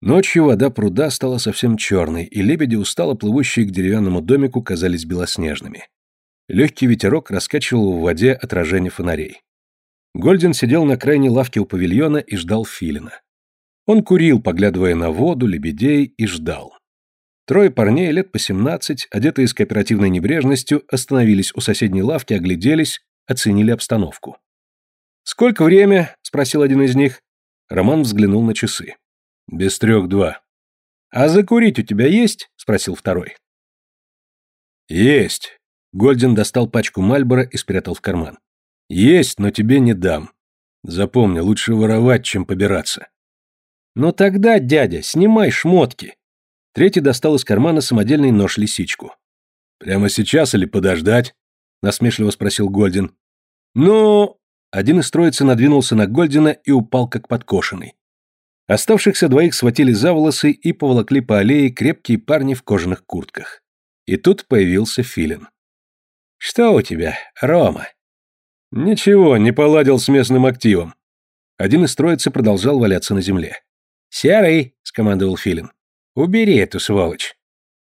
Ночью вода пруда стала совсем черной, и лебеди, устало плывущие к деревянному домику, казались белоснежными. Легкий ветерок раскачивал в воде отражение фонарей. Гольден сидел на крайней лавке у павильона и ждал филина. Он курил, поглядывая на воду, лебедей, и ждал. Трое парней, лет по семнадцать, одетые с кооперативной небрежностью, остановились у соседней лавки, огляделись, оценили обстановку. «Сколько время?» — спросил один из них. Роман взглянул на часы. «Без трех два». «А закурить у тебя есть?» — спросил второй. «Есть». Гольден достал пачку Мальбора и спрятал в карман. «Есть, но тебе не дам. Запомни, лучше воровать, чем побираться». «Ну тогда, дядя, снимай шмотки». Третий достал из кармана самодельный нож-лисичку. «Прямо сейчас или подождать?» — насмешливо спросил Гольден. «Ну...» Один из троицы надвинулся на Гольдена и упал как подкошенный. Оставшихся двоих схватили за волосы и поволокли по аллее крепкие парни в кожаных куртках. И тут появился Филин. «Что у тебя, Рома?» «Ничего, не поладил с местным активом». Один из троицы продолжал валяться на земле. «Серый!» — скомандовал Филин. «Убери эту сволочь!»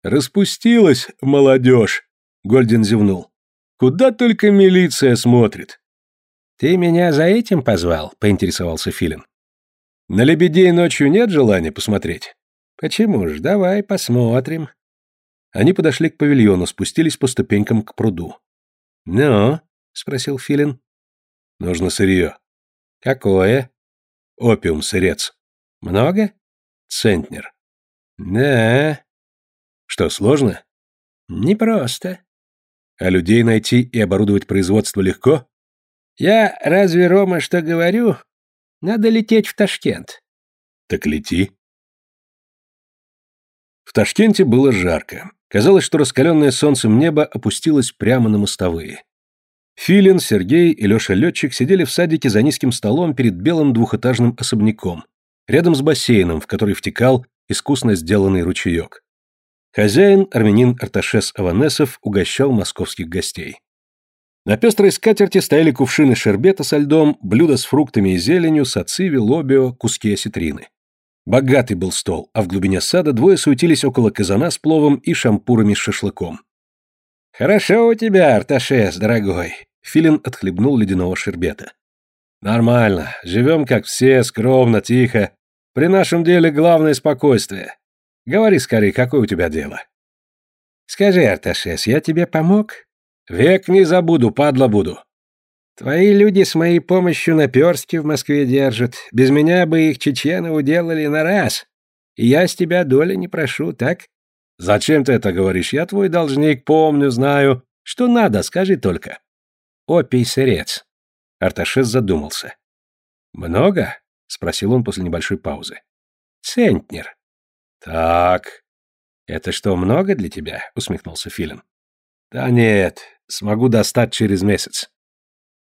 «Распустилась, молодежь!» — Гольден зевнул. «Куда только милиция смотрит!» «Ты меня за этим позвал?» — поинтересовался Филин. «На лебедей ночью нет желания посмотреть?» «Почему ж? Давай посмотрим». Они подошли к павильону, спустились по ступенькам к пруду. «Ну?» — спросил Филин. «Нужно сырье». «Какое?» «Опиум-сырец». Много? Центнер. Да. Что, сложно? Непросто. А людей найти и оборудовать производство легко? Я разве, Рома, что говорю? Надо лететь в Ташкент. Так лети. В Ташкенте было жарко. Казалось, что раскаленное солнцем небо опустилось прямо на мостовые. Филин, Сергей и Леша-летчик сидели в садике за низким столом перед белым двухэтажным особняком, рядом с бассейном, в который втекал искусно сделанный ручеек. Хозяин, армянин Арташес Аванесов, угощал московских гостей. На пестрой скатерти стояли кувшины шербета со льдом, блюда с фруктами и зеленью, сациви, лобио, куски осетрины. Богатый был стол, а в глубине сада двое суетились около казана с пловом и шампурами с шашлыком. «Хорошо у тебя, Арташес, дорогой!» Филин отхлебнул ледяного шербета. Нормально. Живем как все, скромно, тихо. При нашем деле главное спокойствие. Говори скорее, какое у тебя дело? Скажи, Арташес, я тебе помог? Век не забуду, падла буду. Твои люди с моей помощью наперстки в Москве держат. Без меня бы их чечены уделали на раз. И я с тебя доли не прошу, так? Зачем ты это говоришь? Я твой должник, помню, знаю. Что надо, скажи только. Опий сырец. Арташес задумался. «Много?» — спросил он после небольшой паузы. «Центнер». «Так. Это что, много для тебя?» — усмехнулся Филин. «Да нет, смогу достать через месяц».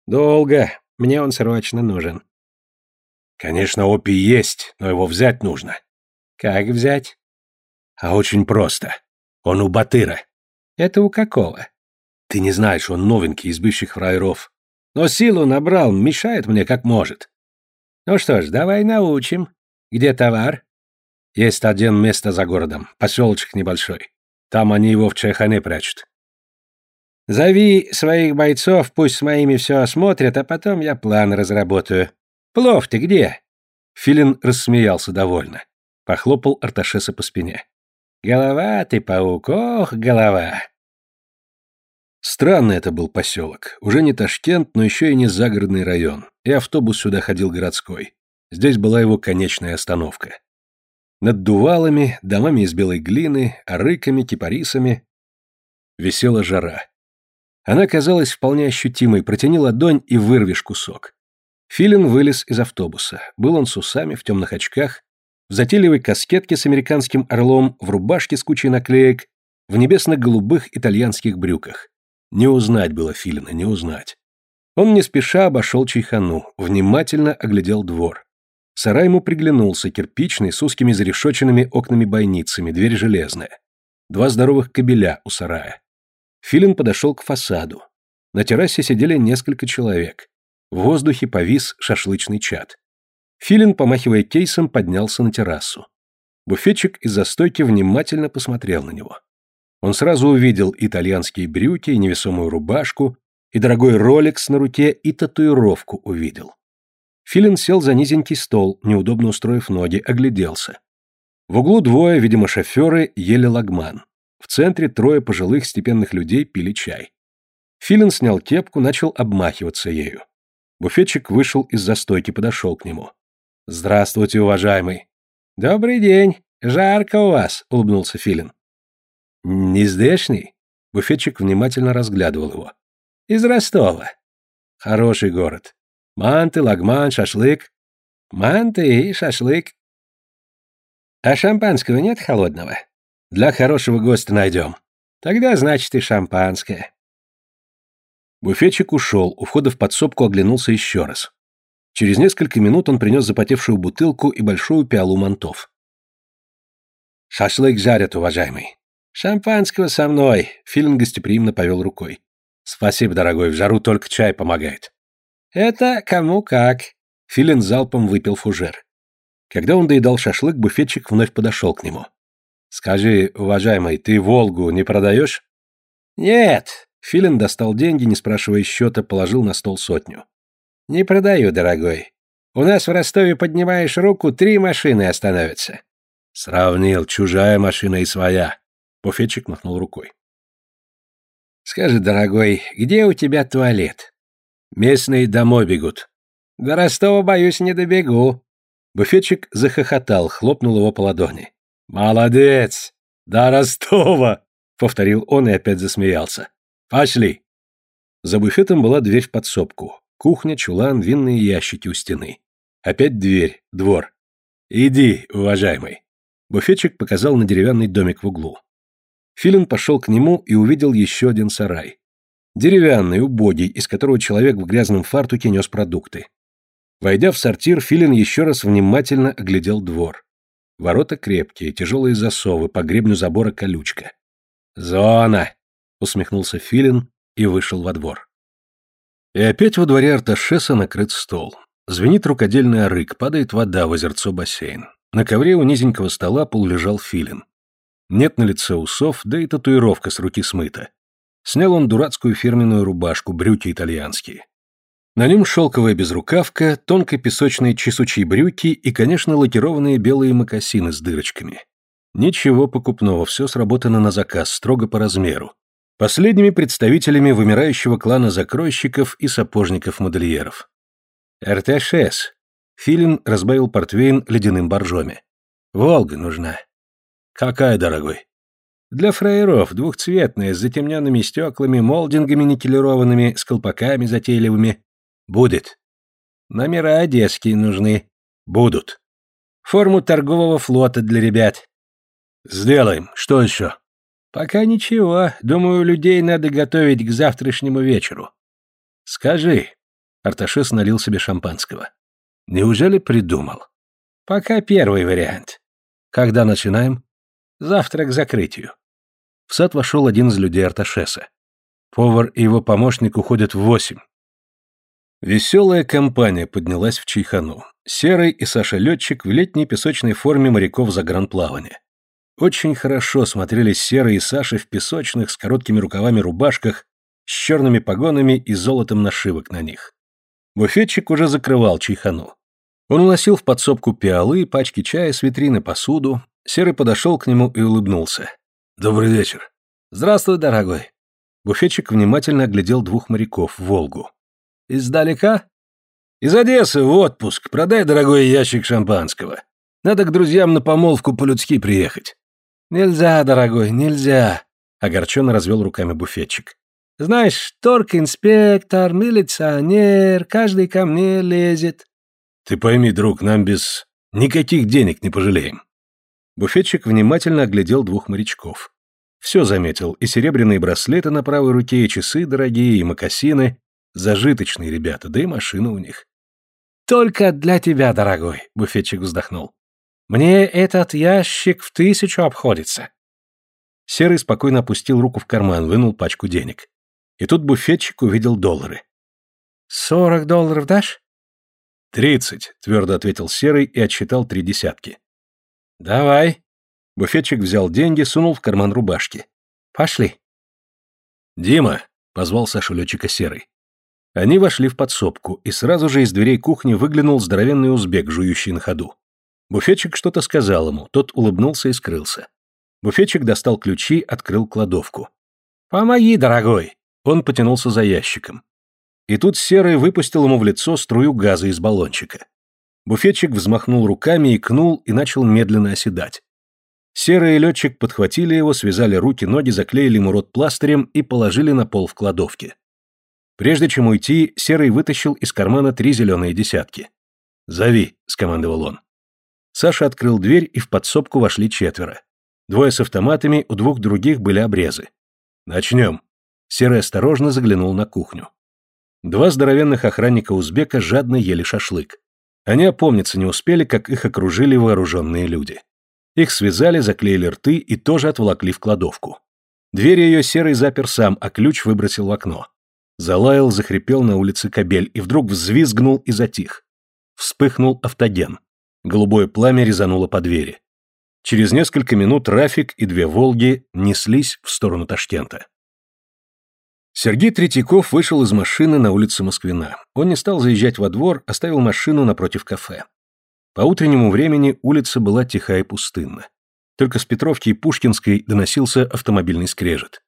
«Долго. Мне он срочно нужен». «Конечно, опий есть, но его взять нужно». «Как взять?» «А очень просто. Он у Батыра». «Это у какого?» «Ты не знаешь, он новенький из бывших фраеров. Но силу набрал, мешает мне как может. Ну что ж, давай научим. Где товар? Есть один место за городом, поселочек небольшой. Там они его в чайхане прячут. Зови своих бойцов, пусть с моими все осмотрят, а потом я план разработаю. Плов ты где? Филин рассмеялся довольно. Похлопал Арташеса по спине. Голова ты, паук, ох, голова. Странный это был поселок. Уже не Ташкент, но еще и не загородный район. И автобус сюда ходил городской. Здесь была его конечная остановка. Над дувалами, домами из белой глины, арыками, кипарисами висела жара. Она казалась вполне ощутимой, протяни ладонь и вырвешь кусок. Филин вылез из автобуса. Был он с усами, в темных очках, в затейливой каскетке с американским орлом, в рубашке с кучей наклеек, в небесно-голубых итальянских брюках. Не узнать было Филина, не узнать. Он не спеша обошел чайхану, внимательно оглядел двор. Сарай ему приглянулся, кирпичный, с узкими зарешоченными окнами-бойницами, дверь железная. Два здоровых кабеля у сарая. Филин подошел к фасаду. На террасе сидели несколько человек. В воздухе повис шашлычный чад. Филин, помахивая кейсом, поднялся на террасу. Буфетчик из-за стойки внимательно посмотрел на него. Он сразу увидел итальянские брюки и невесомую рубашку, и дорогой роликс на руке, и татуировку увидел. Филин сел за низенький стол, неудобно устроив ноги, огляделся. В углу двое, видимо, шоферы, ели лагман. В центре трое пожилых степенных людей пили чай. Филин снял кепку, начал обмахиваться ею. Буфетчик вышел из застойки, подошел к нему. «Здравствуйте, уважаемый». «Добрый день. Жарко у вас», — улыбнулся Филин. «Не здешний?» Буфетчик внимательно разглядывал его. «Из Ростова». «Хороший город. Манты, лагман, шашлык». «Манты и шашлык». «А шампанского нет холодного?» «Для хорошего гостя найдем». «Тогда, значит, и шампанское». Буфетчик ушел, у входа в подсобку оглянулся еще раз. Через несколько минут он принес запотевшую бутылку и большую пиалу мантов. «Шашлык жарят, уважаемый». «Шампанского со мной», — Филин гостеприимно повел рукой. «Спасибо, дорогой, в жару только чай помогает». «Это кому как». Филин залпом выпил фужер. Когда он доедал шашлык, буфетчик вновь подошел к нему. «Скажи, уважаемый, ты «Волгу» не продаешь?» «Нет», Филин достал деньги, не спрашивая счета, положил на стол сотню. «Не продаю, дорогой. У нас в Ростове поднимаешь руку, три машины остановятся». «Сравнил, чужая машина и своя». Буфетчик махнул рукой. «Скажи, дорогой, где у тебя туалет?» «Местные домой бегут». «До Ростова, боюсь, не добегу». Буфетчик захохотал, хлопнул его по ладони. «Молодец! До Ростова!» — повторил он и опять засмеялся. «Пошли!» За буфетом была дверь в подсобку. Кухня, чулан, винные ящики у стены. Опять дверь, двор. «Иди, уважаемый!» Буфетчик показал на деревянный домик в углу. Филин пошел к нему и увидел еще один сарай. Деревянный, убогий, из которого человек в грязном фартуке нес продукты. Войдя в сортир, Филин еще раз внимательно оглядел двор. Ворота крепкие, тяжелые засовы, по гребню забора колючка. «Зона!» усмехнулся Филин и вышел во двор. И опять во дворе Арташеса накрыт стол. Звенит рукодельный арык, падает вода в озерцо бассейн. На ковре у низенького стола полулежал Филин. Нет на лице усов, да и татуировка с руки смыта. Снял он дурацкую фирменную рубашку, брюки итальянские. На нем шелковая безрукавка, тонко песочные чесучие брюки и, конечно, лакированные белые мокасины с дырочками. Ничего покупного, все сработано на заказ, строго по размеру. Последними представителями вымирающего клана закройщиков и сапожников-модельеров. РТШС. Филин разбавил портвейн ледяным боржоми. Волга нужна. Какая, дорогой? Для фраеров, двухцветная, с затемненными стеклами, молдингами никелированными, с колпаками затейливыми. Будет. Номера одесские нужны. Будут. Форму торгового флота для ребят. Сделаем. Что еще? Пока ничего. Думаю, людей надо готовить к завтрашнему вечеру. Скажи. Арташес налил себе шампанского. Неужели придумал? Пока первый вариант. Когда начинаем? Завтра к закрытию. В сад вошел один из людей Арташеса. Повар и его помощник уходят в восемь. Веселая компания поднялась в Чайхану. Серый и Саша-летчик в летней песочной форме моряков загранплавания. Очень хорошо смотрелись Серый и Саша в песочных с короткими рукавами рубашках, с черными погонами и золотом нашивок на них. Буфетчик уже закрывал чайхану. Он уносил в подсобку пиалы, пачки чая с витрины, посуду. Серый подошел к нему и улыбнулся. «Добрый вечер». «Здравствуй, дорогой». Буфетчик внимательно оглядел двух моряков в Волгу. «Издалека?» «Из Одессы в отпуск. Продай, дорогой, ящик шампанского. Надо к друзьям на помолвку по-людски приехать. «Нельзя, дорогой, нельзя», — огорченно развел руками буфетчик. «Знаешь, торг-инспектор, милиционер, каждый ко мне лезет». «Ты пойми, друг, нам без... никаких денег не пожалеем». Буфетчик внимательно оглядел двух морячков. Все заметил, и серебряные браслеты на правой руке, и часы дорогие, и мокасины. Зажиточные ребята, да и машина у них. «Только для тебя, дорогой», — буфетчик вздохнул. Мне этот ящик в тысячу обходится. Серый спокойно опустил руку в карман, вынул пачку денег. И тут буфетчик увидел доллары. «Сорок долларов дашь?» «Тридцать», — твердо ответил Серый и отсчитал три десятки. Давай. Буфетчик взял деньги, сунул в карман рубашки. Пошли. Дима, позвал Сашу летчика Серый. Они вошли в подсобку, и сразу же из дверей кухни выглянул здоровенный узбек, жующий на ходу. Буфетчик что-то сказал ему, тот улыбнулся и скрылся. Буфетчик достал ключи, открыл кладовку. «Помоги, дорогой!» Он потянулся за ящиком. И тут Серый выпустил ему в лицо струю газа из баллончика. Буфетчик взмахнул руками, икнул и начал медленно оседать. Серый и летчик подхватили его, связали руки-ноги, заклеили ему рот пластырем и положили на пол в кладовке. Прежде чем уйти, Серый вытащил из кармана три зеленые десятки. «Зови», — скомандовал он. Саша открыл дверь, и в подсобку вошли четверо. Двое с автоматами, у двух других были обрезы. «Начнем». Серый осторожно заглянул на кухню. Два здоровенных охранника узбека жадно ели шашлык. Они опомниться не успели, как их окружили вооруженные люди. Их связали, заклеили рты и тоже отволокли в кладовку. Дверь ее серый запер сам, а ключ выбросил в окно. Залаял, захрипел на улице кабель и вдруг взвизгнул и затих. Вспыхнул автоген. Голубое пламя резануло по двери. Через несколько минут Рафик и две «Волги» неслись в сторону Ташкента. Сергей Третьяков вышел из машины на улице Москвина. Он не стал заезжать во двор, оставил машину напротив кафе. По утреннему времени улица была тиха и пустынна. Только с Петровки и Пушкинской доносился автомобильный скрежет.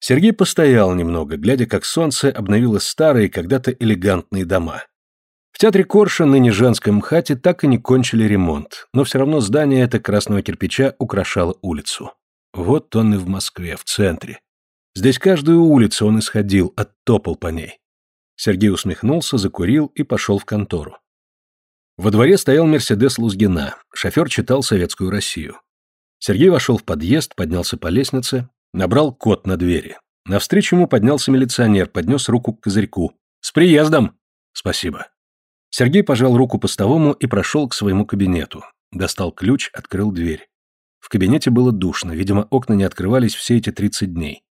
Сергей постоял немного, глядя, как солнце обновило старые, когда-то элегантные дома. В театре Корша, ныне женском МХАТе, так и не кончили ремонт, но все равно здание это красного кирпича украшало улицу. Вот он и в Москве, в центре. Здесь каждую улицу он исходил, оттопал по ней. Сергей усмехнулся, закурил и пошел в контору. Во дворе стоял Мерседес Лузгина, шофер читал «Советскую Россию». Сергей вошел в подъезд, поднялся по лестнице, набрал код на двери. Навстречу ему поднялся милиционер, поднес руку к козырьку. «С приездом!» «Спасибо». Сергей пожал руку постовому и прошел к своему кабинету. Достал ключ, открыл дверь. В кабинете было душно, видимо, окна не открывались все эти 30 дней.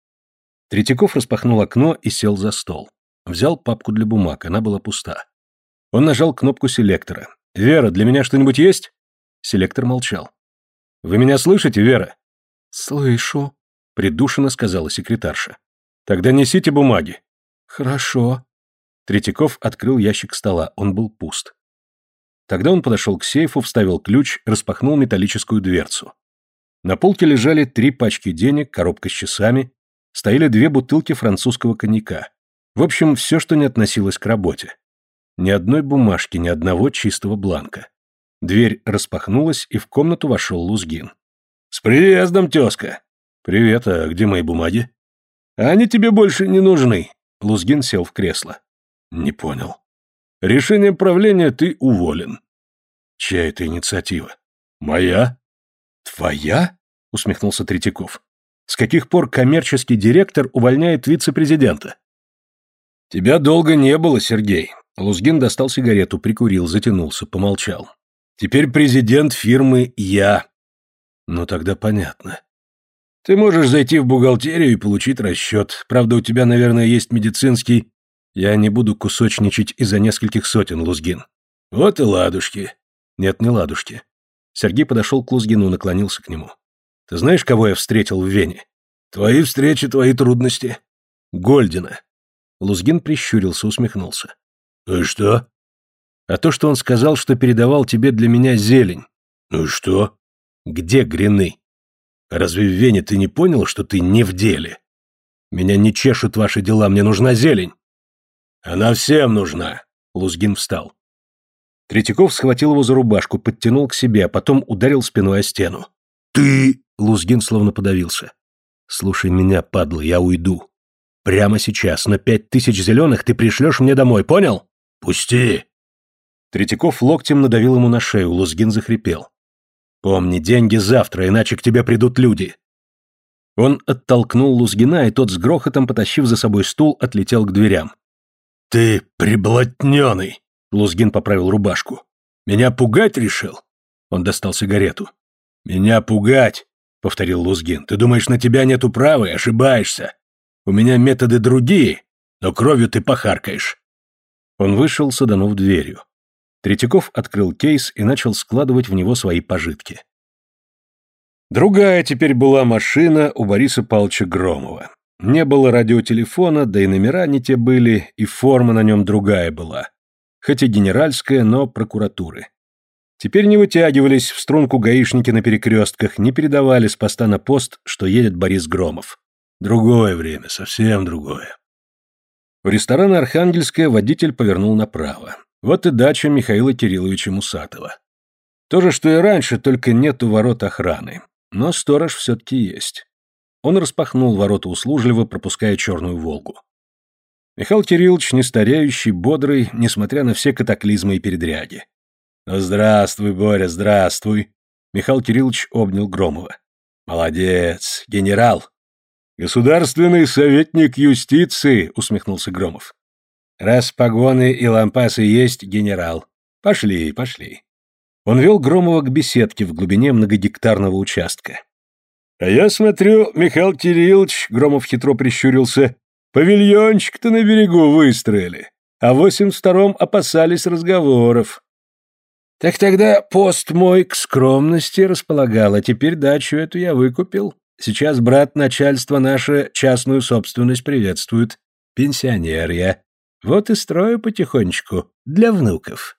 Третьяков распахнул окно и сел за стол. Взял папку для бумаг, она была пуста. Он нажал кнопку селектора. «Вера, для меня что-нибудь есть?» Селектор молчал. «Вы меня слышите, Вера?» «Слышу», — придушенно сказала секретарша. «Тогда несите бумаги». «Хорошо». Третьяков открыл ящик стола, он был пуст. Тогда он подошел к сейфу, вставил ключ, распахнул металлическую дверцу. На полке лежали три пачки денег, коробка с часами, стояли две бутылки французского коньяка. В общем, все, что не относилось к работе. Ни одной бумажки, ни одного чистого бланка. Дверь распахнулась, и в комнату вошел Лузгин. «С приездом, тезка!» «Привет, а где мои бумаги?» «Они тебе больше не нужны!» Лузгин сел в кресло. «Не понял. Решением правления ты уволен». «Чья это инициатива?» «Моя». «Твоя?» — усмехнулся Третьяков. С каких пор коммерческий директор увольняет вице-президента? Тебя долго не было, Сергей. Лузгин достал сигарету, прикурил, затянулся, помолчал. Теперь президент фирмы я. Ну тогда понятно. Ты можешь зайти в бухгалтерию и получить расчет. Правда, у тебя, наверное, есть медицинский... Я не буду кусочничать из-за нескольких сотен, Лузгин. Вот и ладушки. Нет, не ладушки. Сергей подошел к Лузгину, наклонился к нему. Ты знаешь, кого я встретил в Вене? Твои встречи, твои трудности. Гольдина. Лузгин прищурился, усмехнулся. Ну и что? А то, что он сказал, что передавал тебе для меня зелень. Ну и что? Где грины? Разве Вене ты не понял, что ты не в деле? Меня не чешут ваши дела, мне нужна зелень. Она всем нужна. Лузгин встал. Третьяков схватил его за рубашку, подтянул к себе, а потом ударил спиной о стену. «Ты...» Лузгин словно подавился. «Слушай меня, падла, я уйду. Прямо сейчас, на пять тысяч зеленых ты пришлешь мне домой, понял? Пусти!» Третьяков локтем надавил ему на шею, Лузгин захрипел. «Помни, деньги завтра, иначе к тебе придут люди». Он оттолкнул Лузгина, и тот с грохотом, потащив за собой стул, отлетел к дверям. «Ты приблотненный!» Лузгин поправил рубашку. «Меня пугать решил?» Он достал сигарету. «Меня пугать!» — повторил Лузгин. «Ты думаешь, на тебя нету права ошибаешься. У меня методы другие, но кровью ты похаркаешь». Он вышел, саданув дверью. Третьяков открыл кейс и начал складывать в него свои пожитки. Другая теперь была машина у Бориса Павловича Громова. Не было радиотелефона, да и номера не те были, и форма на нем другая была. Хоть и генеральская, но прокуратуры. Теперь не вытягивались в струнку гаишники на перекрестках, не передавали с поста на пост, что едет Борис Громов. Другое время, совсем другое. В ресторан Архангельская водитель повернул направо. Вот и дача Михаила Кирилловича Мусатова. То же, что и раньше, только нет у ворот охраны. Но сторож все-таки есть. Он распахнул ворота услужливо, пропуская черную «Волгу». Михаил Кириллович, не стареющий, бодрый, несмотря на все катаклизмы и передряги. «Ну, здравствуй, Боря, здравствуй!» Михаил Кириллович обнял Громова. «Молодец, генерал!» «Государственный советник юстиции», — усмехнулся Громов. «Раз погоны и лампасы есть, генерал. Пошли, пошли». Он вел Громова к беседке в глубине многогектарного участка. «А я смотрю, Михаил Кириллович», — Громов хитро прищурился, — «павильончик-то на берегу выстроили, а восемь втором опасались разговоров». «Так тогда пост мой к скромности располагал, а теперь дачу эту я выкупил. Сейчас брат начальство наше частную собственность приветствует. Пенсионер я. Вот и строю потихонечку, для внуков».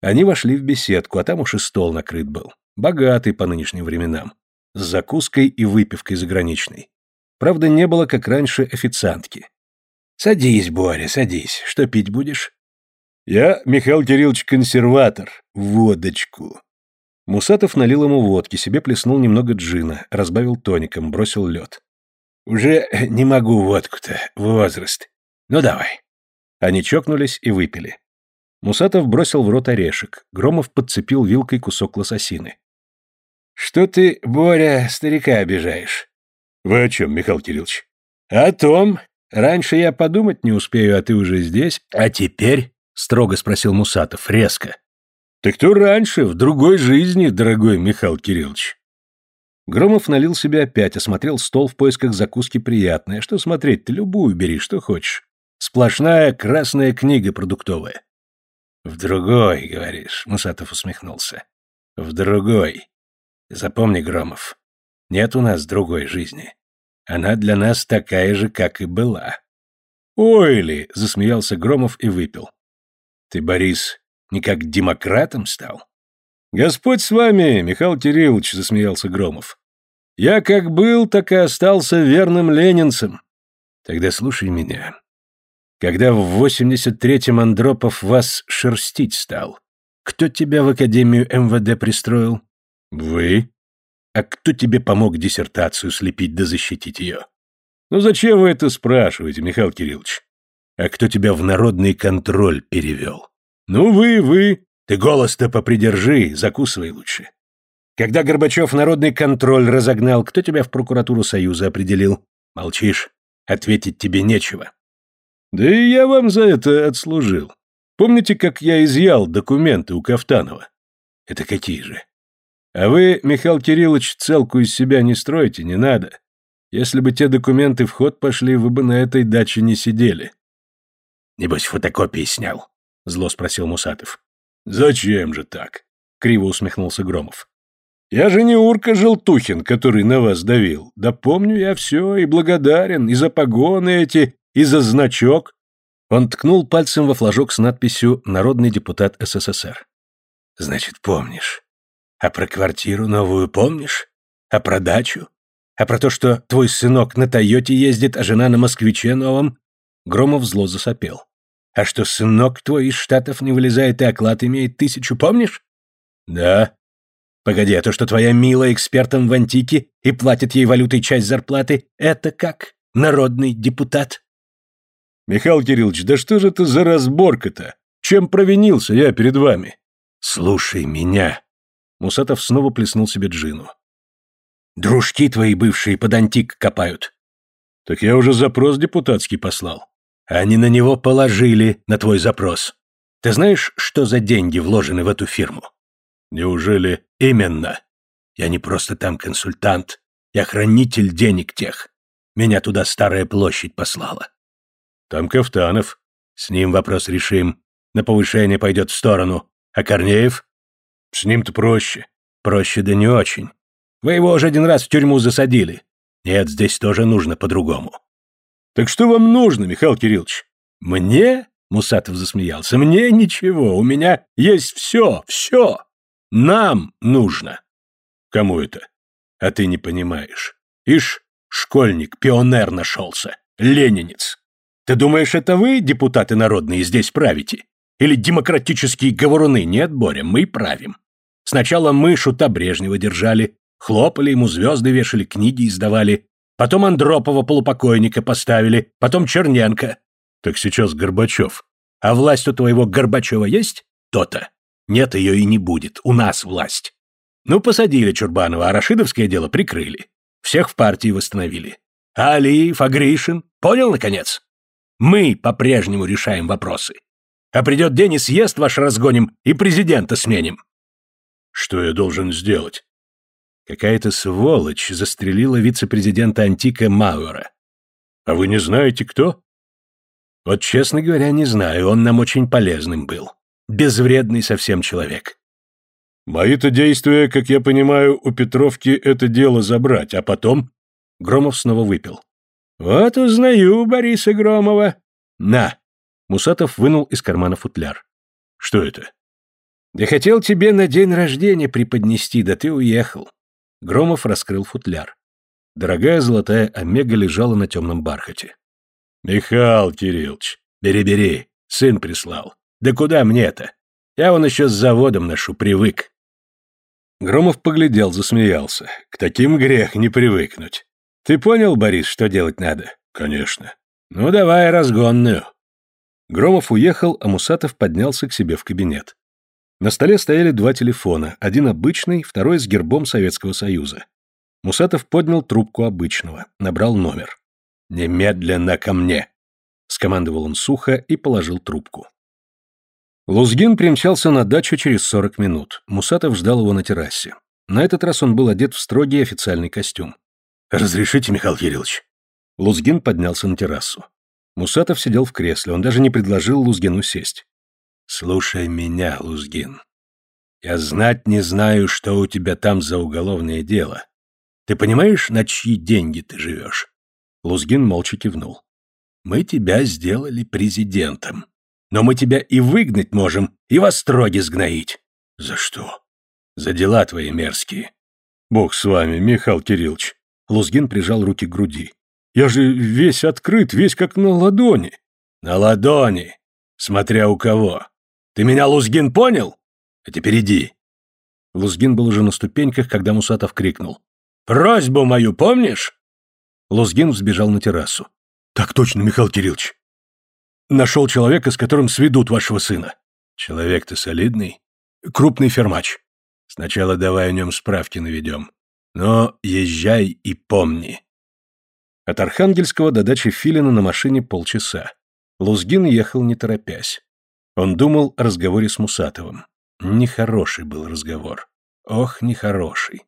Они вошли в беседку, а там уж и стол накрыт был. Богатый по нынешним временам. С закуской и выпивкой заграничной. Правда, не было, как раньше, официантки. «Садись, Боря, садись. Что пить будешь?» «Я, Михаил Кириллович, консерватор. Водочку». Мусатов налил ему водки, себе плеснул немного джина, разбавил тоником, бросил лед. «Уже не могу водку-то, возраст. Ну давай». Они чокнулись и выпили. Мусатов бросил в рот орешек. Громов подцепил вилкой кусок лососины. «Что ты, Боря, старика обижаешь?» «Вы о чем, Михаил Кириллович?» «О том. Раньше я подумать не успею, а ты уже здесь. А теперь?» — строго спросил Мусатов, резко. «Так кто раньше, в другой жизни, дорогой Михаил Кириллович?» Громов налил себе опять, осмотрел стол в поисках закуски приятной. Что смотреть-то, любую бери, что хочешь. Сплошная красная книга продуктовая. «В другой, говоришь», — Мусатов усмехнулся. «В другой. Запомни, Громов, нет у нас другой жизни. Она для нас такая же, как и была». «Ой ли!» — засмеялся Громов и выпил. «Ты, Борис, не как демократом стал?» «Господь с вами, Михаил Кириллович», — засмеялся Громов. «Я как был, так и остался верным ленинцем. Тогда слушай меня. Когда в 83-м Андропов вас шерстить стал, кто тебя в Академию МВД пристроил? Вы. А кто тебе помог диссертацию слепить да защитить ее? Ну зачем вы это спрашиваете, Михаил Кириллович? А кто тебя в народный контроль перевел? Ну вы, вы. Ты голос-то попридержи, закусывай лучше. Когда Горбачев народный контроль разогнал, кто тебя в прокуратуру Союза определил? Молчишь. Ответить тебе нечего. Да и я вам за это отслужил. Помните, как я изъял документы у Кафтанова? Это какие же? А вы, Михаил Кириллович, целку из себя не строите, не надо. Если бы те документы в ход пошли, вы бы на этой даче не сидели. Небось, фотокопии снял? Зло спросил Мусатов. Зачем же так? Криво усмехнулся Громов. Я же не Урка Желтухин, который на вас давил. Да помню я все и благодарен, и за погоны эти, и за значок. Он ткнул пальцем во флажок с надписью «Народный депутат СССР». Значит, помнишь. А про квартиру новую помнишь? А про дачу? А про то, что твой сынок на Тойоте ездит, а жена на Москвиче новом? Громов зло засопел. А что сынок твой из Штатов не вылезает и оклад имеет тысячу, помнишь? Да. Погоди, а то, что твоя милая экспертом в антике и платит ей валютой часть зарплаты, это как? Народный депутат? «Михаил Кириллович, да что же это за разборка-то? Чем провинился я перед вами?» «Слушай меня!» Мусатов снова плеснул себе джину. «Дружки твои бывшие под антик копают». «Так я уже запрос депутатский послал». «Они на него положили, на твой запрос. Ты знаешь, что за деньги вложены в эту фирму?» «Неужели?» «Именно. Я не просто там консультант, я хранитель денег тех. Меня туда старая площадь послала. Там Кафтанов. С ним вопрос решим. На повышение пойдет в сторону. А Корнеев? С ним-то проще. Проще да не очень. Вы его уже один раз в тюрьму засадили. Нет, здесь тоже нужно по-другому. Так что вам нужно, Михаил Кириллович? Мне? Мусатов засмеялся. Мне ничего, у меня есть все, все. Нам нужно. Кому это? А ты не понимаешь. Ишь, школьник, пионер нашелся, ленинец. Ты думаешь, это вы, депутаты народные, здесь правите? Или демократические говоруны? Нет, Боря, мы правим. Сначала мы шута Брежнева держали, хлопали ему, звезды вешали, книги издавали, потом Андропова полупокойника поставили, потом Черненко. Так сейчас Горбачев. А власть у твоего Горбачева есть? То-то. Нет, ее и не будет. У нас власть. Ну, посадили Чурбанова, а Рашидовское дело прикрыли. Всех в партии восстановили. А Алиев, а Гришин? Понял, наконец? Мы по-прежнему решаем вопросы. А придет день и съезд ваш разгоним, и президента сменим. Что я должен сделать? Какая-то сволочь застрелила вице-президента Антика Мауэра. А вы не знаете, кто? Вот, честно говоря, не знаю, он нам очень полезным был. Безвредный совсем человек. Мои-то действия, как я понимаю, у Петровки это дело забрать, а потом... Громов снова выпил. Вот узнаю Бориса Громова. На. Мусатов вынул из кармана футляр. Что это? Я хотел тебе на день рождения преподнести, да ты уехал. Громов раскрыл футляр. Дорогая золотая омега лежала на темном бархате. «Михаил Кириллович, бери-бери, сын прислал. Да куда мне-то? Я вон еще с заводом ношу, привык». Громов поглядел, засмеялся. «К таким грех не привыкнуть. Ты понял, Борис, что делать надо?» «Конечно». «Ну, давай разгонную». Громов уехал, а Мусатов поднялся к себе в кабинет. На столе стояли два телефона, один обычный, второй с гербом Советского Союза. Мусатов поднял трубку обычного, набрал номер. «Немедленно ко мне!» — скомандовал он сухо и положил трубку. Лузгин примчался на дачу через сорок минут. Мусатов ждал его на террасе. На этот раз он был одет в строгий официальный костюм. «Разрешите, Михаил Кириллович?» Лузгин поднялся на террасу. Мусатов сидел в кресле, он даже не предложил Лузгину сесть. «Слушай меня, Лузгин. Я знать не знаю, что у тебя там за уголовное дело. Ты понимаешь, на чьи деньги ты живешь? Лузгин молча кивнул. «Мы тебя сделали президентом. Но мы тебя и выгнать можем, и во строге сгноить». «За что?» «За дела твои мерзкие». «Бог с вами, Михаил Кириллович». Лузгин прижал руки к груди. «Я же весь открыт, весь как на ладони». «На ладони, смотря у кого. Ты меня, Лузгин, понял? А теперь иди». Лузгин был уже на ступеньках, когда Мусатов крикнул. «Просьбу мою помнишь?» Лузгин взбежал на террасу. «Так точно, Михаил Кириллович. Нашел человека, с которым сведут вашего сына». «Человек-то солидный. Крупный фермач. Сначала давай о нем справки наведем. Но езжай и помни». От Архангельского до дачи Филина на машине полчаса. Лузгин ехал не торопясь. Он думал о разговоре с Мусатовым. Нехороший был разговор. Ох, нехороший.